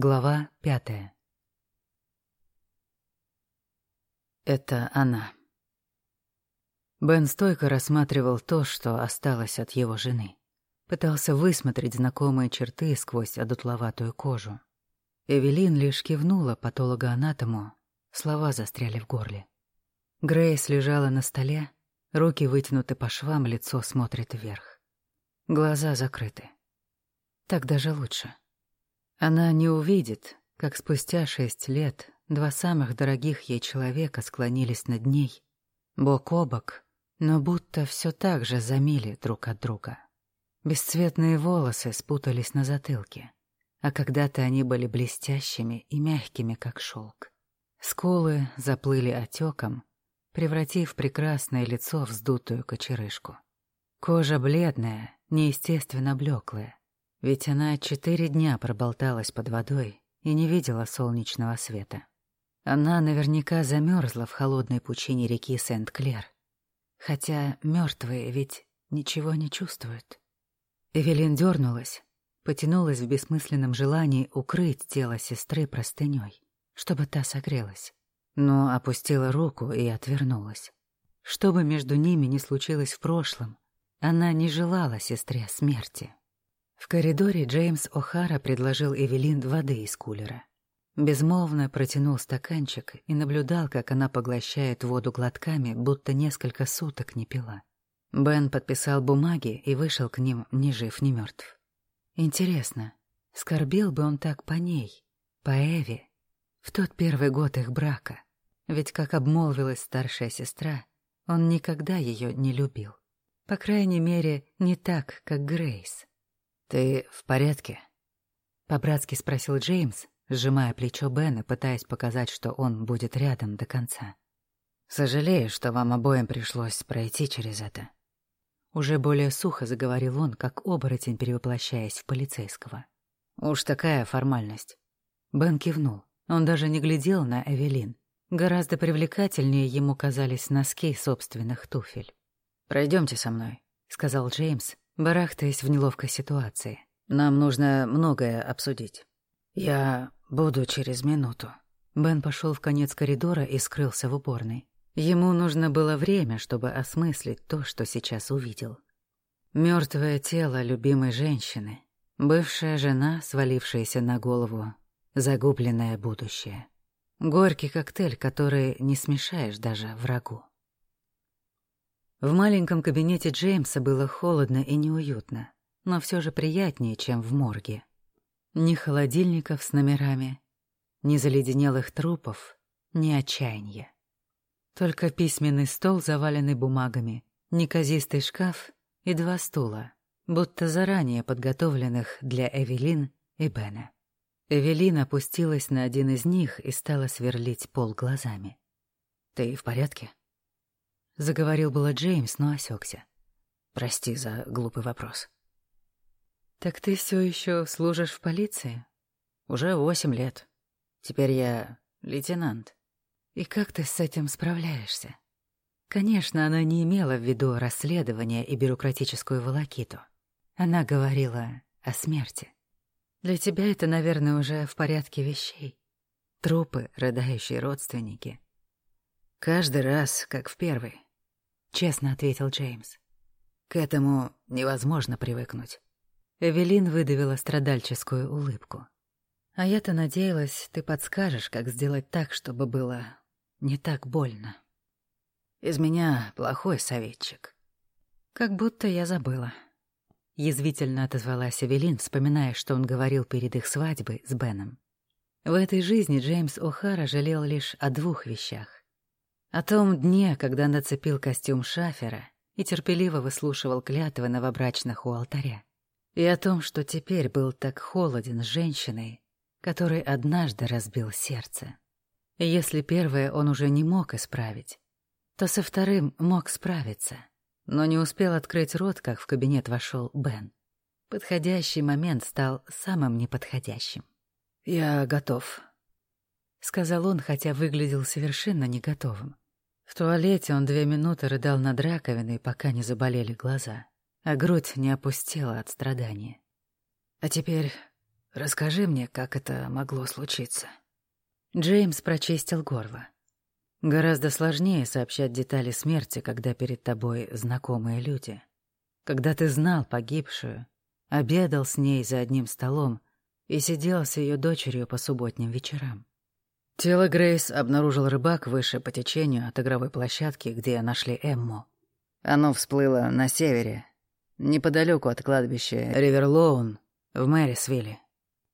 Глава пятая. Это она. Бен стойко рассматривал то, что осталось от его жены. Пытался высмотреть знакомые черты сквозь одутловатую кожу. Эвелин лишь кивнула патологоанатому, слова застряли в горле. Грейс лежала на столе, руки вытянуты по швам, лицо смотрит вверх. Глаза закрыты. Так даже лучше. Она не увидит, как спустя шесть лет два самых дорогих ей человека склонились над ней, бок о бок, но будто все так же замили друг от друга. Бесцветные волосы спутались на затылке, а когда-то они были блестящими и мягкими, как шелк. Скулы заплыли отеком, превратив прекрасное лицо в вздутую кочерышку. Кожа бледная, неестественно блеклая, ведь она четыре дня проболталась под водой и не видела солнечного света. Она наверняка замерзла в холодной пучине реки Сент-Клер. Хотя мертвые ведь ничего не чувствуют. Эвелин дернулась, потянулась в бессмысленном желании укрыть тело сестры простыней, чтобы та согрелась, но опустила руку и отвернулась. Что бы между ними ни случилось в прошлом, она не желала сестре смерти. В коридоре Джеймс О'Хара предложил Эвелин воды из кулера. Безмолвно протянул стаканчик и наблюдал, как она поглощает воду глотками, будто несколько суток не пила. Бен подписал бумаги и вышел к ним ни жив, ни мертв. Интересно, скорбел бы он так по ней, по Эве, в тот первый год их брака? Ведь, как обмолвилась старшая сестра, он никогда ее не любил. По крайней мере, не так, как Грейс. «Ты в порядке?» — по-братски спросил Джеймс, сжимая плечо Бена, пытаясь показать, что он будет рядом до конца. «Сожалею, что вам обоим пришлось пройти через это». Уже более сухо заговорил он, как оборотень, перевоплощаясь в полицейского. «Уж такая формальность». Бен кивнул. Он даже не глядел на Эвелин. Гораздо привлекательнее ему казались носки собственных туфель. «Пройдемте со мной», — сказал Джеймс, барахтаясь в неловкой ситуации. «Нам нужно многое обсудить». «Я буду через минуту». Бен пошел в конец коридора и скрылся в уборной. Ему нужно было время, чтобы осмыслить то, что сейчас увидел. Мертвое тело любимой женщины, бывшая жена, свалившаяся на голову, загубленное будущее. Горький коктейль, который не смешаешь даже врагу. В маленьком кабинете Джеймса было холодно и неуютно, но все же приятнее, чем в морге. Ни холодильников с номерами, ни заледенелых трупов, ни отчаяния. Только письменный стол, заваленный бумагами, неказистый шкаф и два стула, будто заранее подготовленных для Эвелин и Бена. Эвелин опустилась на один из них и стала сверлить пол глазами. «Ты в порядке?» Заговорил было Джеймс, но осекся. Прости за глупый вопрос. Так ты все еще служишь в полиции? Уже восемь лет. Теперь я лейтенант. И как ты с этим справляешься? Конечно, она не имела в виду расследование и бюрократическую волокиту. Она говорила о смерти. Для тебя это, наверное, уже в порядке вещей. Трупы, рыдающие родственники. Каждый раз, как в первый. — честно ответил Джеймс. «К этому невозможно привыкнуть». Эвелин выдавила страдальческую улыбку. «А я-то надеялась, ты подскажешь, как сделать так, чтобы было не так больно». «Из меня плохой советчик». «Как будто я забыла». Язвительно отозвалась Эвелин, вспоминая, что он говорил перед их свадьбой с Беном. В этой жизни Джеймс О'Хара жалел лишь о двух вещах. О том дне, когда нацепил костюм шафера и терпеливо выслушивал клятвы новобрачных у алтаря. И о том, что теперь был так холоден с женщиной, которой однажды разбил сердце. И если первое он уже не мог исправить, то со вторым мог справиться, но не успел открыть рот, как в кабинет вошел Бен. Подходящий момент стал самым неподходящим. «Я готов», — сказал он, хотя выглядел совершенно не готовым. В туалете он две минуты рыдал над раковиной, пока не заболели глаза, а грудь не опустела от страдания. «А теперь Расскажи мне, как это могло случиться». Джеймс прочистил горло. Гораздо сложнее сообщать детали смерти, когда перед тобой знакомые люди. Когда ты знал погибшую, обедал с ней за одним столом и сидел с ее дочерью по субботним вечерам. Тело Грейс обнаружил рыбак выше по течению от игровой площадки, где нашли Эмму. Оно всплыло на севере, неподалеку от кладбища Риверлоун в Мэрисвилле.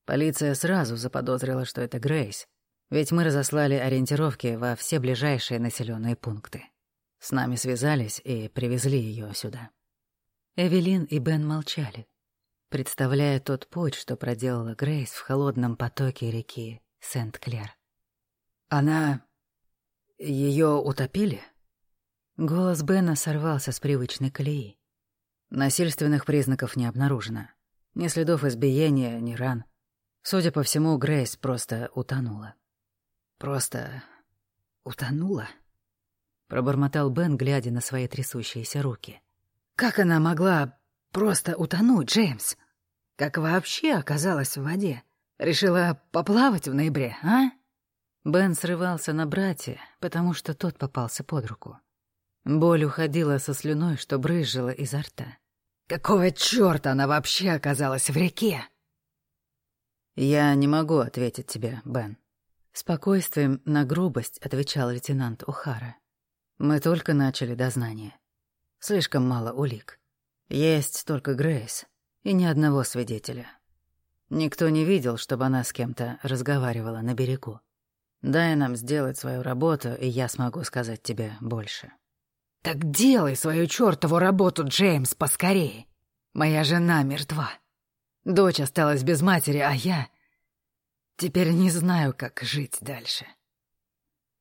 Полиция сразу заподозрила, что это Грейс, ведь мы разослали ориентировки во все ближайшие населенные пункты. С нами связались и привезли ее сюда. Эвелин и Бен молчали, представляя тот путь, что проделала Грейс в холодном потоке реки Сент-Клер. «Она... ее утопили?» Голос Бена сорвался с привычной колеи. Насильственных признаков не обнаружено. Ни следов избиения, ни ран. Судя по всему, Грейс просто утонула. «Просто... утонула?» Пробормотал Бен, глядя на свои трясущиеся руки. «Как она могла просто утонуть, Джеймс? Как вообще оказалась в воде? Решила поплавать в ноябре, а?» Бен срывался на брате, потому что тот попался под руку. Боль уходила со слюной, что брызжила изо рта. Какого чёрта она вообще оказалась в реке? Я не могу ответить тебе, Бен. Спокойствием на грубость отвечал лейтенант Ухара. Мы только начали дознание. Слишком мало улик. Есть только Грейс и ни одного свидетеля. Никто не видел, чтобы она с кем-то разговаривала на берегу. Дай нам сделать свою работу, и я смогу сказать тебе больше. «Так делай свою чертову работу, Джеймс, поскорее. Моя жена мертва. Дочь осталась без матери, а я... Теперь не знаю, как жить дальше».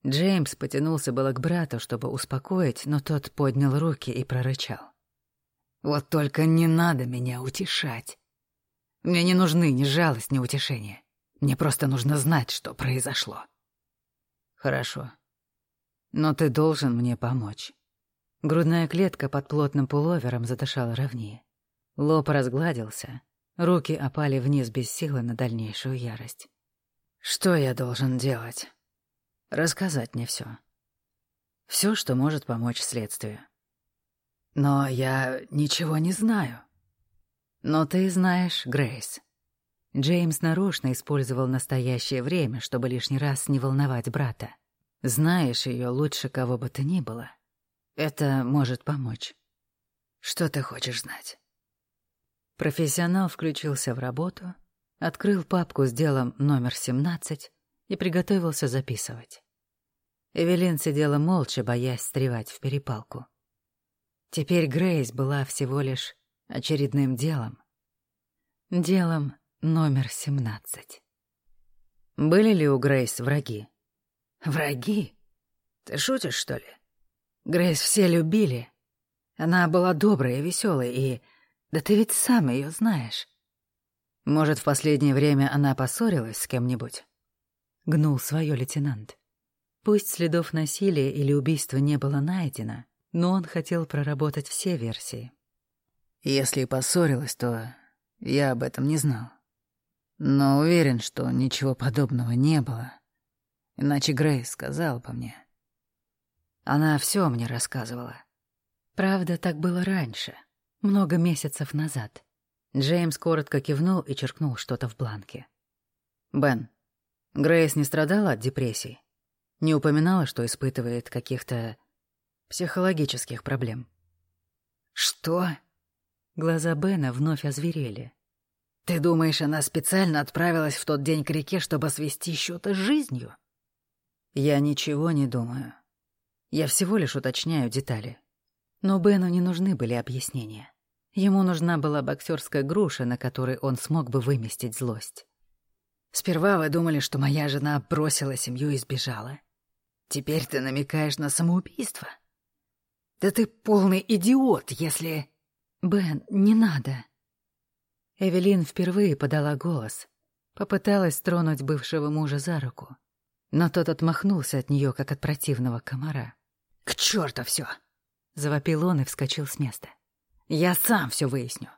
Джеймс потянулся было к брату, чтобы успокоить, но тот поднял руки и прорычал. «Вот только не надо меня утешать. Мне не нужны ни жалость, ни утешение. Мне просто нужно знать, что произошло». «Хорошо. Но ты должен мне помочь». Грудная клетка под плотным пуловером задышала ровнее. Лоб разгладился, руки опали вниз без силы на дальнейшую ярость. «Что я должен делать?» «Рассказать мне все. Все, что может помочь следствию». «Но я ничего не знаю». «Но ты знаешь, Грейс». Джеймс нарочно использовал настоящее время, чтобы лишний раз не волновать брата. «Знаешь ее лучше кого бы то ни было». Это может помочь. Что ты хочешь знать? Профессионал включился в работу, открыл папку с делом номер 17 и приготовился записывать. Эвелин сидела молча, боясь стревать в перепалку. Теперь Грейс была всего лишь очередным делом. Делом номер 17. Были ли у Грейс враги? Враги? Ты шутишь, что ли? Грейс все любили. Она была добрая и веселой, и... Да ты ведь сам ее знаешь. Может, в последнее время она поссорилась с кем-нибудь? Гнул свое лейтенант. Пусть следов насилия или убийства не было найдено, но он хотел проработать все версии. Если поссорилась, то я об этом не знал. Но уверен, что ничего подобного не было. Иначе Грейс сказал по мне. Она все мне рассказывала. Правда, так было раньше, много месяцев назад. Джеймс коротко кивнул и черкнул что-то в бланке. «Бен, Грейс не страдала от депрессий? Не упоминала, что испытывает каких-то психологических проблем?» «Что?» Глаза Бена вновь озверели. «Ты думаешь, она специально отправилась в тот день к реке, чтобы свести счеты с жизнью?» «Я ничего не думаю. Я всего лишь уточняю детали. Но Бену не нужны были объяснения. Ему нужна была боксерская груша, на которой он смог бы выместить злость. Сперва вы думали, что моя жена бросила семью и сбежала. Теперь ты намекаешь на самоубийство? Да ты полный идиот, если... Бен, не надо. Эвелин впервые подала голос. Попыталась тронуть бывшего мужа за руку. Но тот отмахнулся от нее, как от противного комара. «К черту все!» — завопил он и вскочил с места. «Я сам все выясню.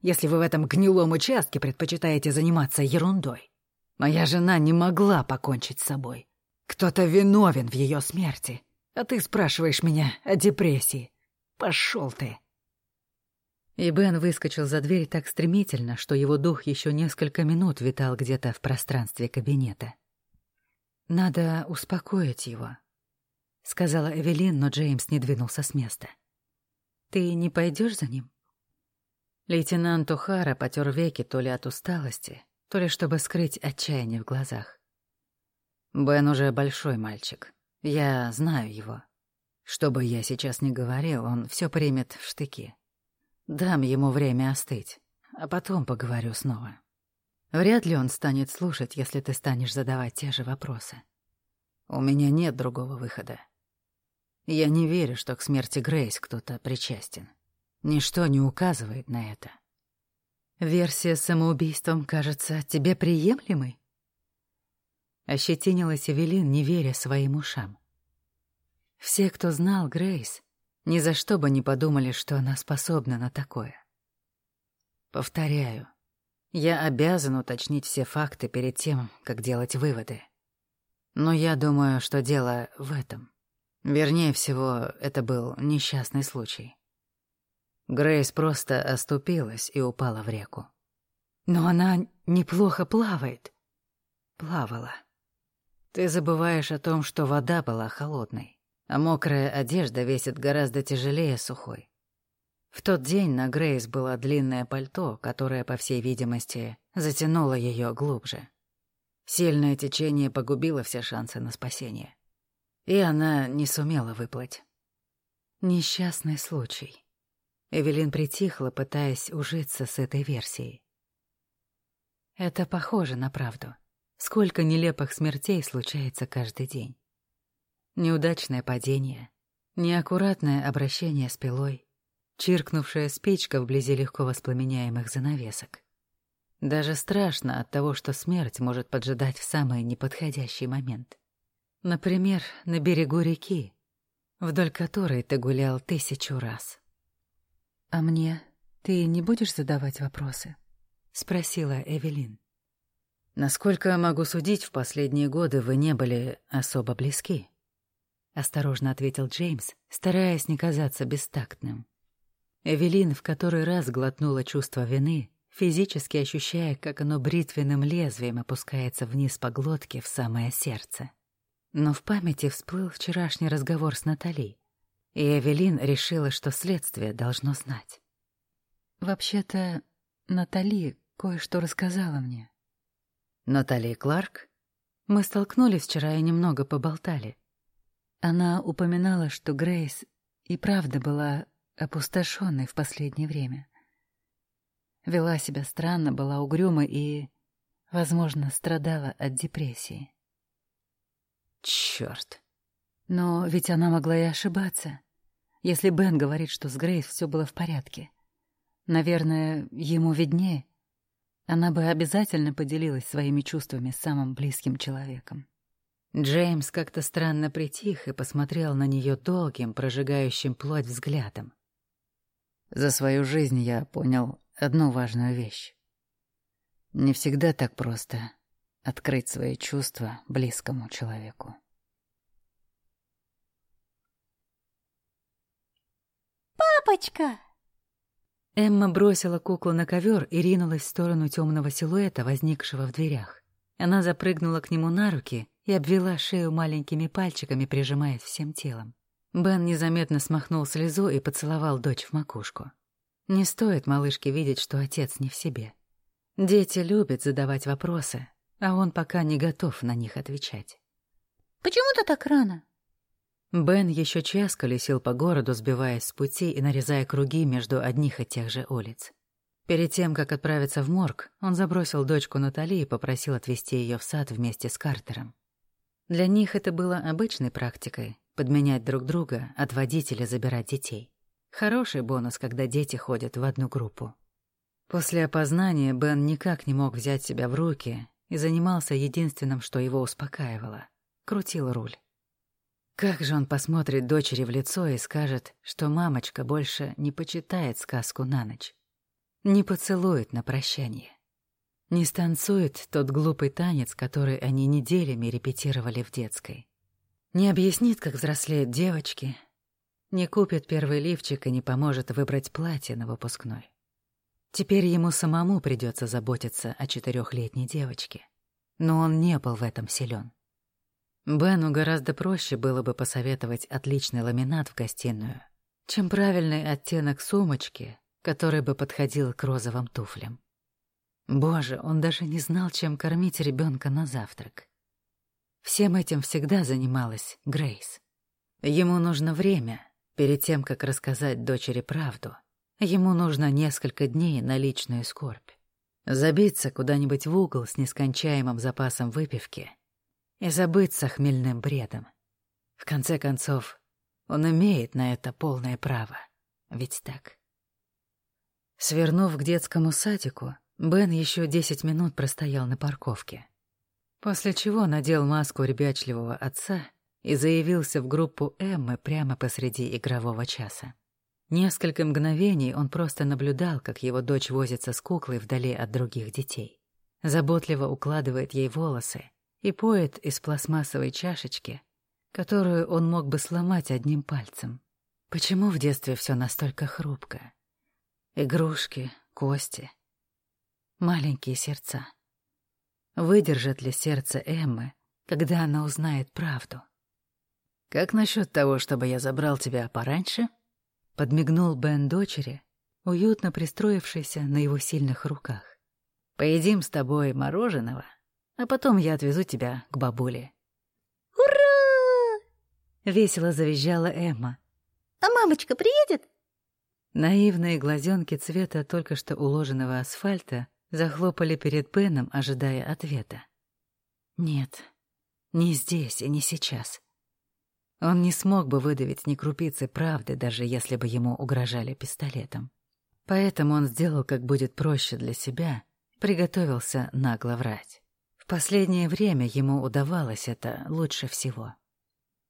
если вы в этом гнилом участке предпочитаете заниматься ерундой. Моя жена не могла покончить с собой. Кто-то виновен в ее смерти. А ты спрашиваешь меня о депрессии. Пошел ты. И Бен выскочил за дверь так стремительно, что его дух еще несколько минут витал где-то в пространстве кабинета. «Надо успокоить его», — сказала Эвелин, но Джеймс не двинулся с места. «Ты не пойдешь за ним?» Лейтенант Ухара потер веки то ли от усталости, то ли чтобы скрыть отчаяние в глазах. «Бен уже большой мальчик. Я знаю его. Что бы я сейчас ни говорил, он все примет в штыки. Дам ему время остыть, а потом поговорю снова. Вряд ли он станет слушать, если ты станешь задавать те же вопросы. У меня нет другого выхода. Я не верю, что к смерти Грейс кто-то причастен. Ничто не указывает на это. Версия с самоубийством кажется тебе приемлемой? Ощетинилась Эвелин, не веря своим ушам. Все, кто знал Грейс, ни за что бы не подумали, что она способна на такое. Повторяю, я обязан уточнить все факты перед тем, как делать выводы. Но я думаю, что дело в этом. Вернее всего, это был несчастный случай. Грейс просто оступилась и упала в реку. Но она неплохо плавает. Плавала. Ты забываешь о том, что вода была холодной а мокрая одежда весит гораздо тяжелее сухой. В тот день на Грейс было длинное пальто, которое, по всей видимости, затянуло ее глубже. Сильное течение погубило все шансы на спасение. И она не сумела выплыть. Несчастный случай. Эвелин притихла, пытаясь ужиться с этой версией. Это похоже на правду. Сколько нелепых смертей случается каждый день. Неудачное падение, неаккуратное обращение с пилой, чиркнувшая спичка вблизи легко воспламеняемых занавесок. Даже страшно от того, что смерть может поджидать в самый неподходящий момент. Например, на берегу реки, вдоль которой ты гулял тысячу раз. «А мне ты не будешь задавать вопросы?» — спросила Эвелин. «Насколько могу судить, в последние годы вы не были особо близки», — осторожно ответил Джеймс, стараясь не казаться бестактным. Эвелин в который раз глотнула чувство вины, физически ощущая, как оно бритвенным лезвием опускается вниз по глотке в самое сердце. Но в памяти всплыл вчерашний разговор с Натали, и Эвелин решила, что следствие должно знать. «Вообще-то, Натали кое-что рассказала мне». «Натали Кларк?» «Мы столкнулись вчера и немного поболтали. Она упоминала, что Грейс и правда была опустошенной в последнее время. Вела себя странно, была угрюма и, возможно, страдала от депрессии. Чёрт. Но ведь она могла и ошибаться. Если Бен говорит, что с Грейс все было в порядке. Наверное, ему виднее. Она бы обязательно поделилась своими чувствами с самым близким человеком. Джеймс как-то странно притих и посмотрел на нее долгим, прожигающим плоть взглядом. За свою жизнь я понял одну важную вещь. Не всегда так просто открыть свои чувства близкому человеку. «Папочка!» Эмма бросила куклу на ковер и ринулась в сторону темного силуэта, возникшего в дверях. Она запрыгнула к нему на руки и обвела шею маленькими пальчиками, прижимаясь всем телом. Бен незаметно смахнул слезу и поцеловал дочь в макушку. Не стоит малышке видеть, что отец не в себе. Дети любят задавать вопросы, а он пока не готов на них отвечать. «Почему ты так рано?» Бен еще час колесил по городу, сбиваясь с пути и нарезая круги между одних и тех же улиц. Перед тем, как отправиться в морг, он забросил дочку Натали и попросил отвезти ее в сад вместе с Картером. Для них это было обычной практикой — подменять друг друга, от водителя забирать детей. Хороший бонус, когда дети ходят в одну группу. После опознания Бен никак не мог взять себя в руки и занимался единственным, что его успокаивало — крутил руль. Как же он посмотрит дочери в лицо и скажет, что мамочка больше не почитает сказку на ночь? Не поцелует на прощание. Не станцует тот глупый танец, который они неделями репетировали в детской. Не объяснит, как взрослеют девочки. Не купит первый лифчик и не поможет выбрать платье на выпускной. Теперь ему самому придется заботиться о четырехлетней девочке. Но он не был в этом силен. Бену гораздо проще было бы посоветовать отличный ламинат в гостиную, чем правильный оттенок сумочки, который бы подходил к розовым туфлям. Боже, он даже не знал, чем кормить ребенка на завтрак. Всем этим всегда занималась Грейс. Ему нужно время перед тем, как рассказать дочери правду. Ему нужно несколько дней на личную скорбь. Забиться куда-нибудь в угол с нескончаемым запасом выпивки и забыться хмельным бредом. В конце концов, он имеет на это полное право. Ведь так? Свернув к детскому садику, Бен еще десять минут простоял на парковке. После чего надел маску ребячливого отца и заявился в группу Эммы прямо посреди игрового часа. Несколько мгновений он просто наблюдал, как его дочь возится с куклой вдали от других детей. Заботливо укладывает ей волосы и поет из пластмассовой чашечки, которую он мог бы сломать одним пальцем. Почему в детстве все настолько хрупко? Игрушки, кости — маленькие сердца. Выдержит ли сердце Эммы, когда она узнает правду? «Как насчет того, чтобы я забрал тебя пораньше?» Подмигнул Бен дочери, уютно пристроившийся на его сильных руках. «Поедим с тобой мороженого, а потом я отвезу тебя к бабуле». «Ура!» — весело завизжала Эмма. «А мамочка приедет?» Наивные глазенки цвета только что уложенного асфальта захлопали перед Беном, ожидая ответа. Нет, не здесь и не сейчас. Он не смог бы выдавить ни крупицы правды, даже если бы ему угрожали пистолетом. Поэтому он сделал, как будет проще для себя, приготовился нагло врать. В последнее время ему удавалось это лучше всего.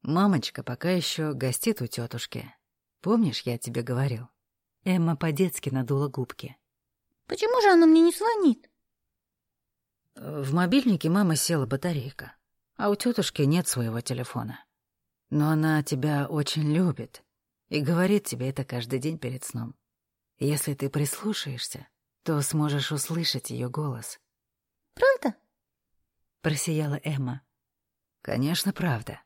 «Мамочка пока еще гостит у тетушки. Помнишь, я тебе говорил?» Эмма по-детски надула губки. Почему же она мне не звонит? В мобильнике мама села батарейка, а у тетушки нет своего телефона. Но она тебя очень любит и говорит тебе это каждый день перед сном. Если ты прислушаешься, то сможешь услышать ее голос. Правда? Просияла Эмма. Конечно, правда.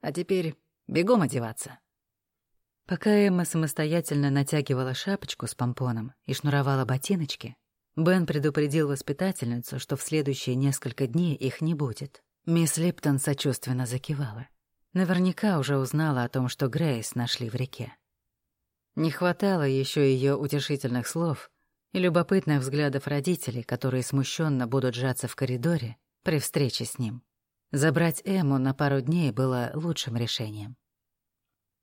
А теперь бегом одеваться. Пока Эмма самостоятельно натягивала шапочку с помпоном и шнуровала ботиночки, Бен предупредил воспитательницу, что в следующие несколько дней их не будет. Мисс Липтон сочувственно закивала. Наверняка уже узнала о том, что Грейс нашли в реке. Не хватало еще ее утешительных слов и любопытных взглядов родителей, которые смущенно будут сжаться в коридоре при встрече с ним. Забрать Эмму на пару дней было лучшим решением.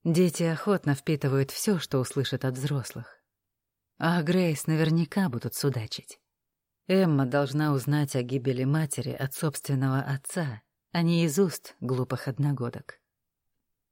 Дети охотно впитывают все, что услышат от взрослых. А Грейс наверняка будут судачить. Эмма должна узнать о гибели матери от собственного отца, а не из уст глупых одногодок.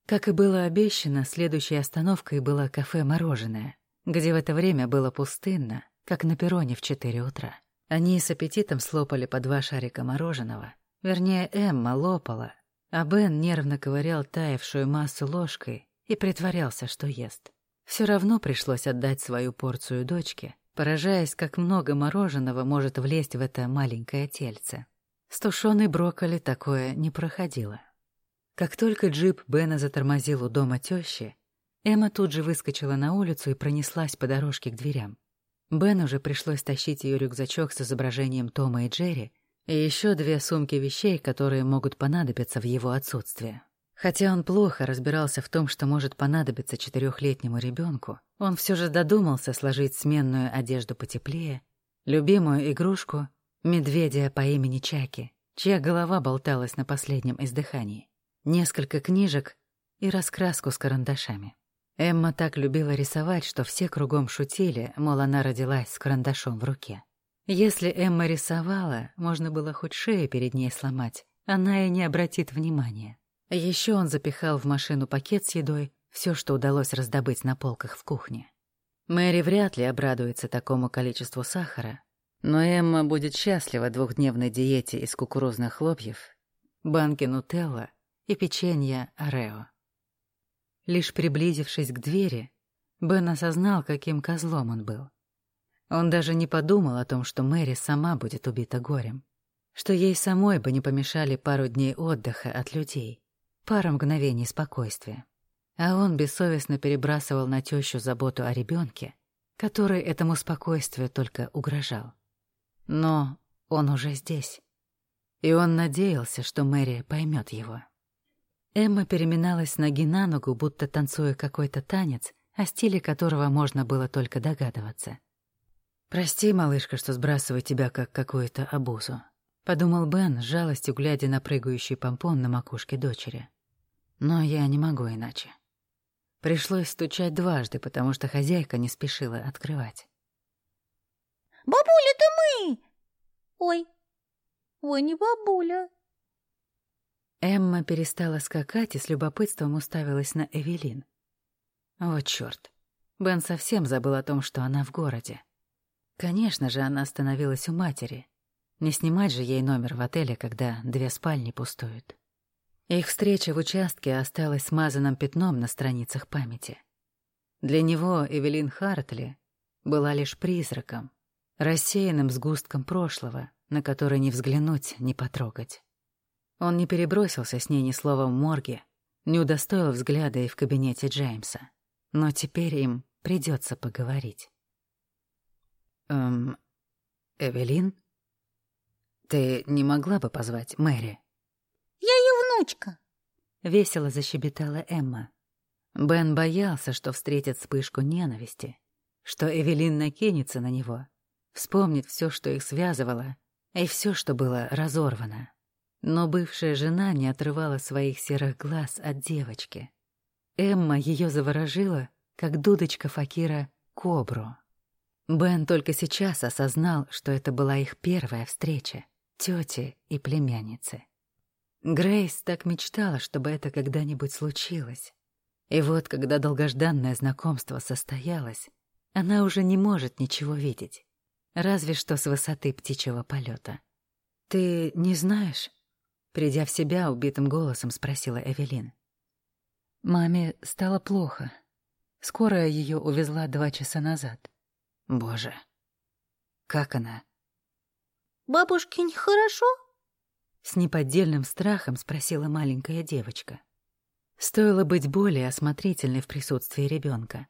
Как и было обещано, следующей остановкой было кафе-мороженое, где в это время было пустынно, как на перроне в четыре утра. Они с аппетитом слопали по два шарика мороженого. Вернее, Эмма лопала, а Бен нервно ковырял таявшую массу ложкой и притворялся, что ест. Все равно пришлось отдать свою порцию дочке, поражаясь, как много мороженого может влезть в это маленькое тельце. С тушеной брокколи такое не проходило. Как только джип Бена затормозил у дома тещи, Эмма тут же выскочила на улицу и пронеслась по дорожке к дверям. Бену уже пришлось тащить ее рюкзачок с изображением Тома и Джерри и еще две сумки вещей, которые могут понадобиться в его отсутствие. Хотя он плохо разбирался в том, что может понадобиться четырехлетнему ребенку, он все же додумался сложить сменную одежду потеплее, любимую игрушку — медведя по имени Чаки, чья голова болталась на последнем издыхании, несколько книжек и раскраску с карандашами. Эмма так любила рисовать, что все кругом шутили, мол, она родилась с карандашом в руке. Если Эмма рисовала, можно было хоть шею перед ней сломать, она и не обратит внимания. Еще он запихал в машину пакет с едой, все, что удалось раздобыть на полках в кухне. Мэри вряд ли обрадуется такому количеству сахара, но Эмма будет счастлива двухдневной диете из кукурузных хлопьев, банки нутелла и печенья Орео. Лишь приблизившись к двери, Бен осознал, каким козлом он был. Он даже не подумал о том, что Мэри сама будет убита горем, что ей самой бы не помешали пару дней отдыха от людей, пара мгновений спокойствия. А он бессовестно перебрасывал на тещу заботу о ребенке, который этому спокойствию только угрожал. Но он уже здесь. И он надеялся, что Мэри поймет его. Эмма переминалась ноги на ногу, будто танцуя какой-то танец, о стиле которого можно было только догадываться. «Прости, малышка, что сбрасываю тебя как какую-то обузу», — подумал Бен, с жалостью глядя на прыгающий помпон на макушке дочери. «Но я не могу иначе». Пришлось стучать дважды, потому что хозяйка не спешила открывать. «Бабуля, это мы!» «Ой, ой, не бабуля!» Эмма перестала скакать и с любопытством уставилась на Эвелин. Вот чёрт. Бен совсем забыл о том, что она в городе. Конечно же, она остановилась у матери. Не снимать же ей номер в отеле, когда две спальни пустуют. Их встреча в участке осталась смазанным пятном на страницах памяти. Для него Эвелин Хартли была лишь призраком, рассеянным сгустком прошлого, на который не взглянуть, не потрогать. Он не перебросился с ней ни словом в морге, не удостоил взгляда и в кабинете Джеймса. Но теперь им придется поговорить. «Эм, Эвелин, ты не могла бы позвать Мэри?» Внучка!» — весело защебетала Эмма. Бен боялся, что встретит вспышку ненависти, что Эвелин накинется на него, вспомнит все, что их связывало, и все, что было разорвано. Но бывшая жена не отрывала своих серых глаз от девочки. Эмма ее заворожила, как дудочка Факира, кобру. Бен только сейчас осознал, что это была их первая встреча, тети и племянницы. Грейс так мечтала, чтобы это когда-нибудь случилось. И вот, когда долгожданное знакомство состоялось, она уже не может ничего видеть, разве что с высоты птичьего полета. «Ты не знаешь?» Придя в себя, убитым голосом спросила Эвелин. Маме стало плохо. Скорая ее увезла два часа назад. Боже, как она? Бабушке нехорошо? С неподдельным страхом спросила маленькая девочка. Стоило быть более осмотрительной в присутствии ребенка,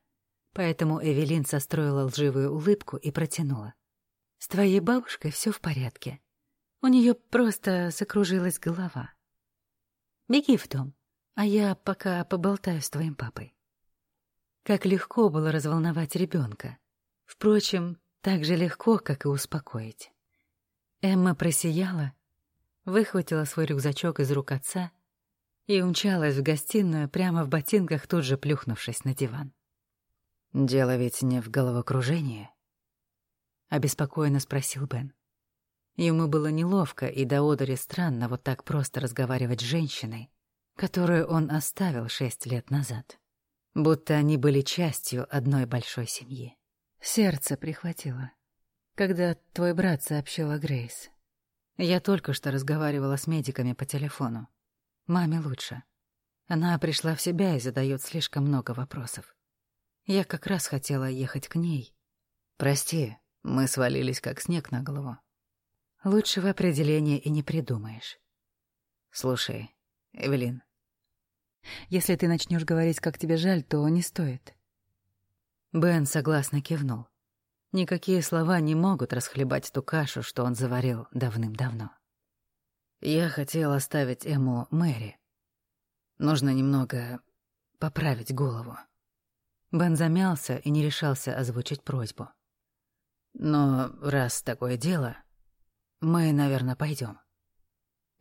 поэтому Эвелин состроила лживую улыбку и протянула. «С твоей бабушкой все в порядке. У нее просто закружилась голова. Беги в дом, а я пока поболтаю с твоим папой». Как легко было разволновать ребенка. Впрочем, так же легко, как и успокоить. Эмма просияла выхватила свой рюкзачок из рук отца и умчалась в гостиную прямо в ботинках, тут же плюхнувшись на диван. «Дело ведь не в головокружении?» — обеспокоенно спросил Бен. Ему было неловко и до одури странно вот так просто разговаривать с женщиной, которую он оставил шесть лет назад, будто они были частью одной большой семьи. Сердце прихватило, когда твой брат сообщил о Грейс. Я только что разговаривала с медиками по телефону. Маме лучше. Она пришла в себя и задает слишком много вопросов. Я как раз хотела ехать к ней. Прости, мы свалились как снег на голову. Лучшего определения и не придумаешь. Слушай, Эвелин, если ты начнешь говорить, как тебе жаль, то не стоит. Бен согласно кивнул. Никакие слова не могут расхлебать ту кашу, что он заварил давным-давно. Я хотел оставить Эму Мэри. Нужно немного поправить голову. Бен замялся и не решался озвучить просьбу. Но раз такое дело, мы, наверное, пойдем.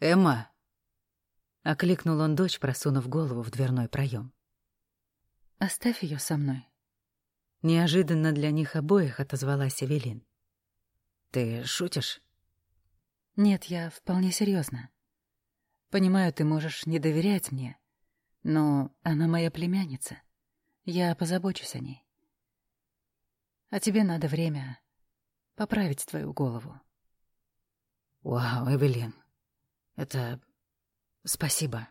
Эмма! Окликнул он дочь, просунув голову в дверной проем. Оставь ее со мной. Неожиданно для них обоих отозвалась Эвелин. «Ты шутишь?» «Нет, я вполне серьезно. Понимаю, ты можешь не доверять мне, но она моя племянница. Я позабочусь о ней». А тебе надо время поправить твою голову. Вау, Эвелин, это... Спасибо.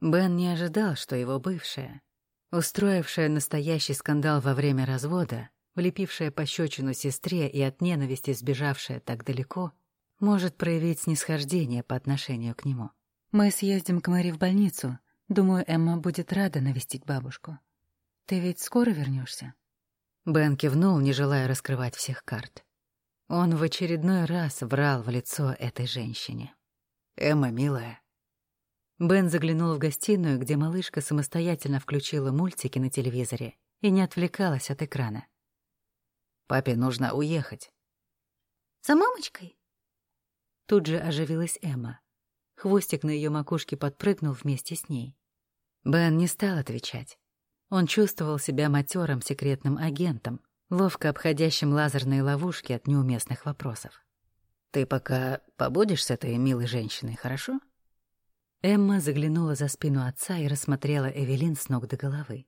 Бен не ожидал, что его бывшая, устроившая настоящий скандал во время развода, влепившая пощечину сестре и от ненависти сбежавшая так далеко, может проявить снисхождение по отношению к нему. «Мы съездим к Мэри в больницу. Думаю, Эмма будет рада навестить бабушку. Ты ведь скоро вернешься? Бен кивнул, не желая раскрывать всех карт. Он в очередной раз врал в лицо этой женщине. «Эмма, милая». Бен заглянул в гостиную, где малышка самостоятельно включила мультики на телевизоре и не отвлекалась от экрана. Папе нужно уехать. За мамочкой? Тут же оживилась Эмма. Хвостик на ее макушке подпрыгнул вместе с ней. Бен не стал отвечать. Он чувствовал себя матерым секретным агентом, ловко обходящим лазерные ловушки от неуместных вопросов. «Ты пока побудешь с этой милой женщиной, хорошо?» Эмма заглянула за спину отца и рассмотрела Эвелин с ног до головы.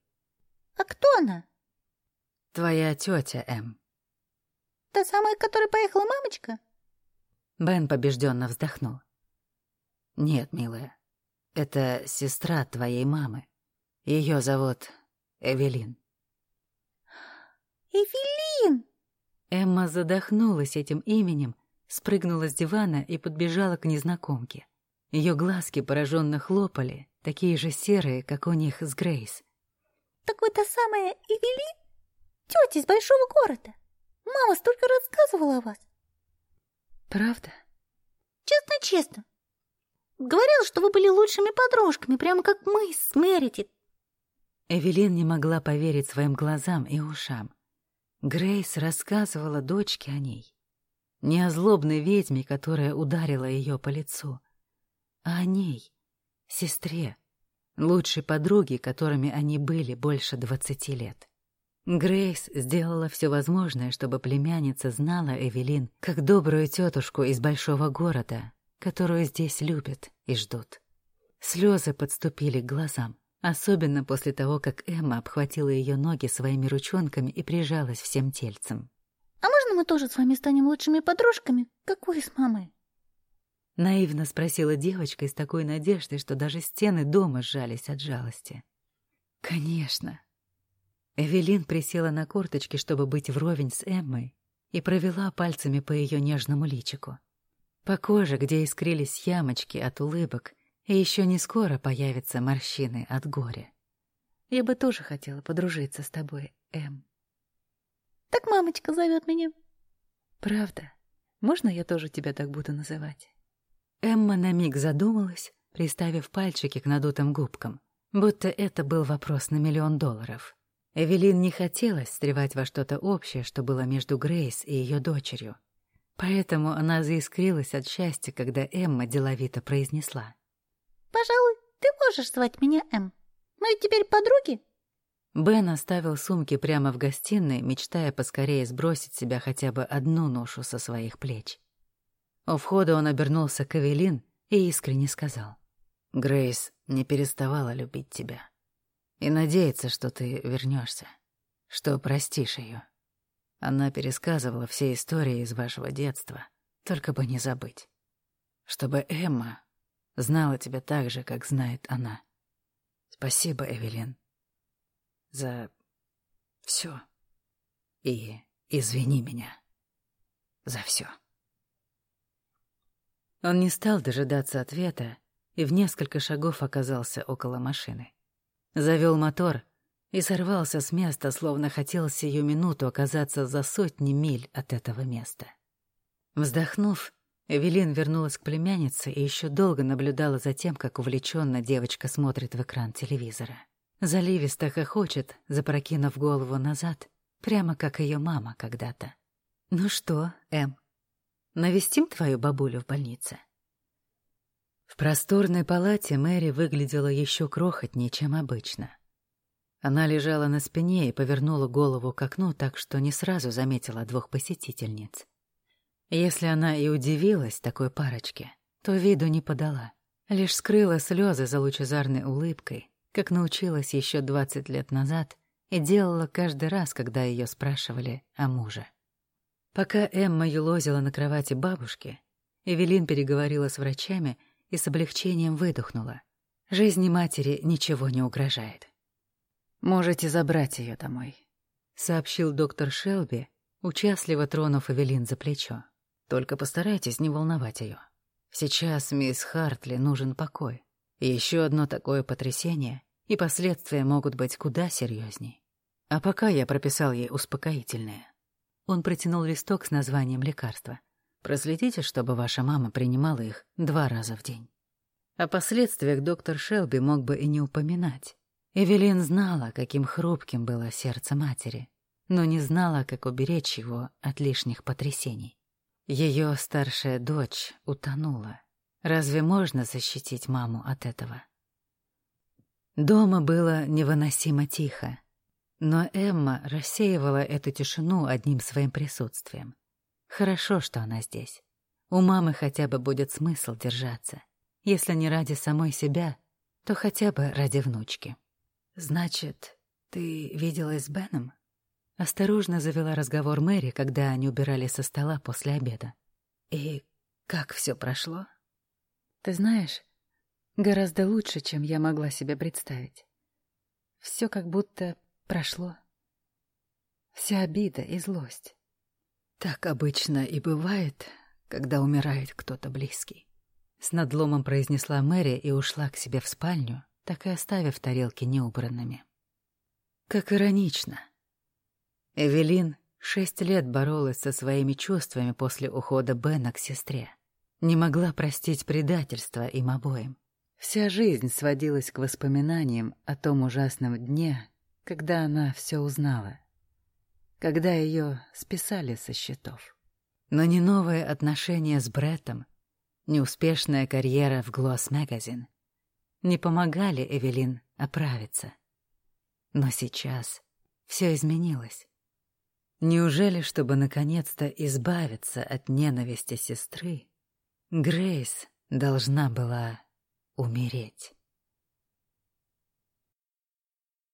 «А кто она?» «Твоя тетя, Эм. Та самая, к которой поехала мамочка? Бен побежденно вздохнул. Нет, милая, это сестра твоей мамы. Ее зовут Эвелин. Эвелин! Эмма задохнулась этим именем, спрыгнула с дивана и подбежала к незнакомке. Ее глазки пораженно хлопали, такие же серые, как у них с Грейс. Так вы та самая Эвелин? Тетя из большого города? Мама столько рассказывала о вас. Правда? Честно-честно. Говорила, что вы были лучшими подружками, прямо как мы с Мередит. Эвелин не могла поверить своим глазам и ушам. Грейс рассказывала дочке о ней. Не о злобной ведьме, которая ударила ее по лицу, а о ней, сестре, лучшей подруге, которыми они были больше двадцати лет. Грейс сделала все возможное, чтобы племянница знала Эвелин как добрую тетушку из большого города, которую здесь любят и ждут. Слезы подступили к глазам, особенно после того, как Эмма обхватила ее ноги своими ручонками и прижалась всем тельцем. «А можно мы тоже с вами станем лучшими подружками, как вы с мамой?» Наивно спросила девочка с такой надеждой, что даже стены дома сжались от жалости. «Конечно», Эвелин присела на корточки, чтобы быть вровень с Эммой, и провела пальцами по ее нежному личику. По коже, где искрились ямочки от улыбок, и еще не скоро появятся морщины от горя. Я бы тоже хотела подружиться с тобой, Эм. Так мамочка зовет меня. Правда? Можно я тоже тебя так буду называть? Эмма на миг задумалась, приставив пальчики к надутым губкам, будто это был вопрос на миллион долларов. Эвелин не хотелось встревать во что-то общее, что было между Грейс и ее дочерью. Поэтому она заискрилась от счастья, когда Эмма деловито произнесла. «Пожалуй, ты можешь звать меня Эм. Мы теперь подруги?» Бен оставил сумки прямо в гостиной, мечтая поскорее сбросить себя хотя бы одну ношу со своих плеч. У входа он обернулся к Эвелин и искренне сказал. «Грейс не переставала любить тебя и надеется, что ты вернешься, что простишь ее. Она пересказывала все истории из вашего детства, только бы не забыть. Чтобы Эмма знала тебя так же, как знает она. Спасибо, Эвелин, за все. И извини меня за все. Он не стал дожидаться ответа и в несколько шагов оказался около машины. Завел мотор и сорвался с места, словно хотел сию минуту оказаться за сотни миль от этого места. Вздохнув, Эвелин вернулась к племяннице и еще долго наблюдала за тем, как увлеченно девочка смотрит в экран телевизора. Заливисто хохочет, запрокинув голову назад, прямо как ее мама когда-то. «Ну что, Эм, навестим твою бабулю в больнице?» В просторной палате Мэри выглядела еще крохотнее, чем обычно. Она лежала на спине и повернула голову к окну так, что не сразу заметила двух посетительниц. Если она и удивилась такой парочке, то виду не подала. Лишь скрыла слезы за лучезарной улыбкой, как научилась еще двадцать лет назад и делала каждый раз, когда ее спрашивали о муже. Пока Эмма юлозила на кровати бабушки, Эвелин переговорила с врачами и с облегчением выдохнула. Жизни матери ничего не угрожает. «Можете забрать ее домой», — сообщил доктор Шелби, участливо тронув Эвелин за плечо. «Только постарайтесь не волновать ее. Сейчас мисс Хартли нужен покой. Еще одно такое потрясение, и последствия могут быть куда серьезней. А пока я прописал ей успокоительное. Он протянул листок с названием лекарства. Проследите, чтобы ваша мама принимала их два раза в день. О последствиях доктор Шелби мог бы и не упоминать. Эвелин знала, каким хрупким было сердце матери, но не знала, как уберечь его от лишних потрясений. Ее старшая дочь утонула. Разве можно защитить маму от этого? Дома было невыносимо тихо, но Эмма рассеивала эту тишину одним своим присутствием. Хорошо, что она здесь. У мамы хотя бы будет смысл держаться. Если не ради самой себя, то хотя бы ради внучки. «Значит, ты виделась с Беном?» Осторожно завела разговор Мэри, когда они убирали со стола после обеда. «И как все прошло?» «Ты знаешь, гораздо лучше, чем я могла себе представить. Все как будто прошло. Вся обида и злость. Так обычно и бывает, когда умирает кто-то близкий». С надломом произнесла Мэри и ушла к себе в спальню, так и оставив тарелки неубранными. Как иронично. Эвелин шесть лет боролась со своими чувствами после ухода Бена к сестре. Не могла простить предательство им обоим. Вся жизнь сводилась к воспоминаниям о том ужасном дне, когда она все узнала. Когда ее списали со счетов. Но не новые отношения с Бреттом, неуспешная карьера в Gloss Magazine не помогали Эвелин оправиться. Но сейчас все изменилось. Неужели, чтобы наконец-то избавиться от ненависти сестры, Грейс должна была умереть?